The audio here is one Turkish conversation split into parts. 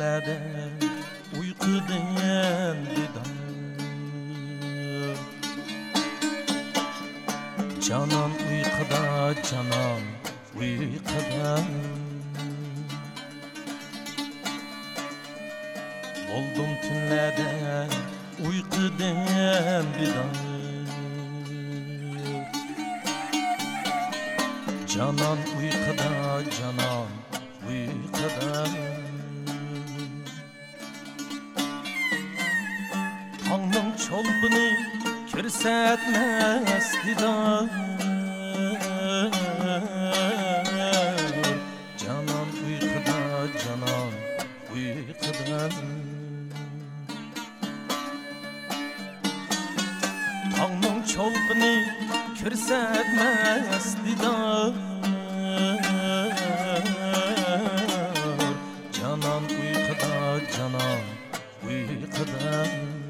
tünlerde uyku diyen didar Canan uykuda canan uykuda. Oldum tünlerde uyku diyen didar Canan uykuda canan uykuda Mum çolbını kirsetmesdi da Canan uykuda, canan uykuda. Tağnın çolbını kirsetmesdi da Canan uykuda, canan uykuda.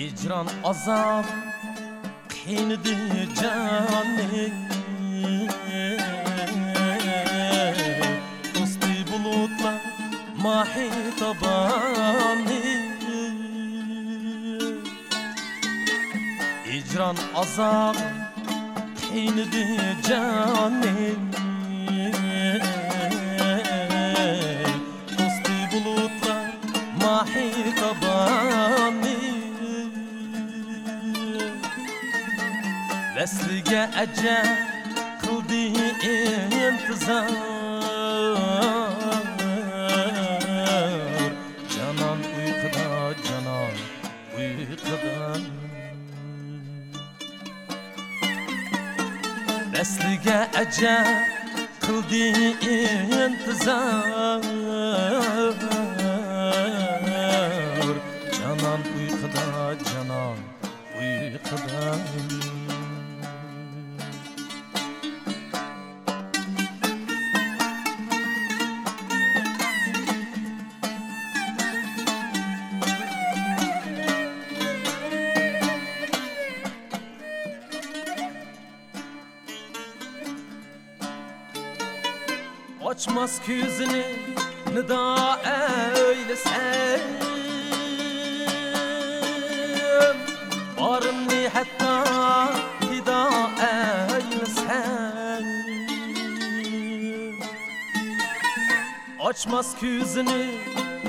Hicran azap qiynadı canı. Dosti bulutlar mahi tabanı. Hicran azap qiynadı canı Veslige ece kıldı intizar Canan uykuda canan uykuda. Veslige ece kıldı intizar Canan uykuda canan uykuda Açmaz küzünü nida eylesem Varımni hatta fida eylesem Açmaz küzünü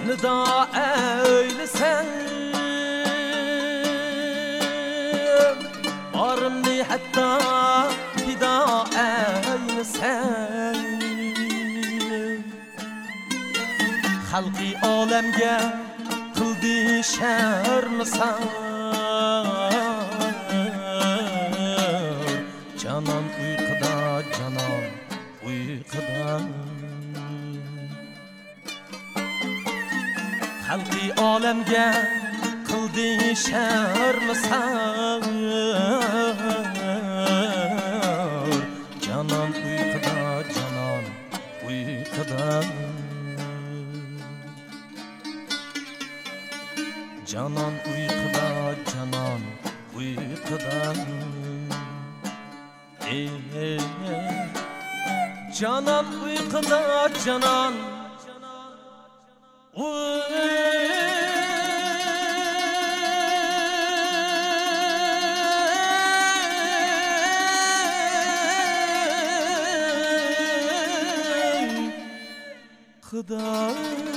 nida eylesem Varımni hatta fida eylesem xalqi olamga qildi sharmisan canon uyquda janon uyquda. Xalqi olamga qildi sharmisan Canan uykuda, canan uykuda. Ey, ey, ey. Canan uykuda, canan. Uykuda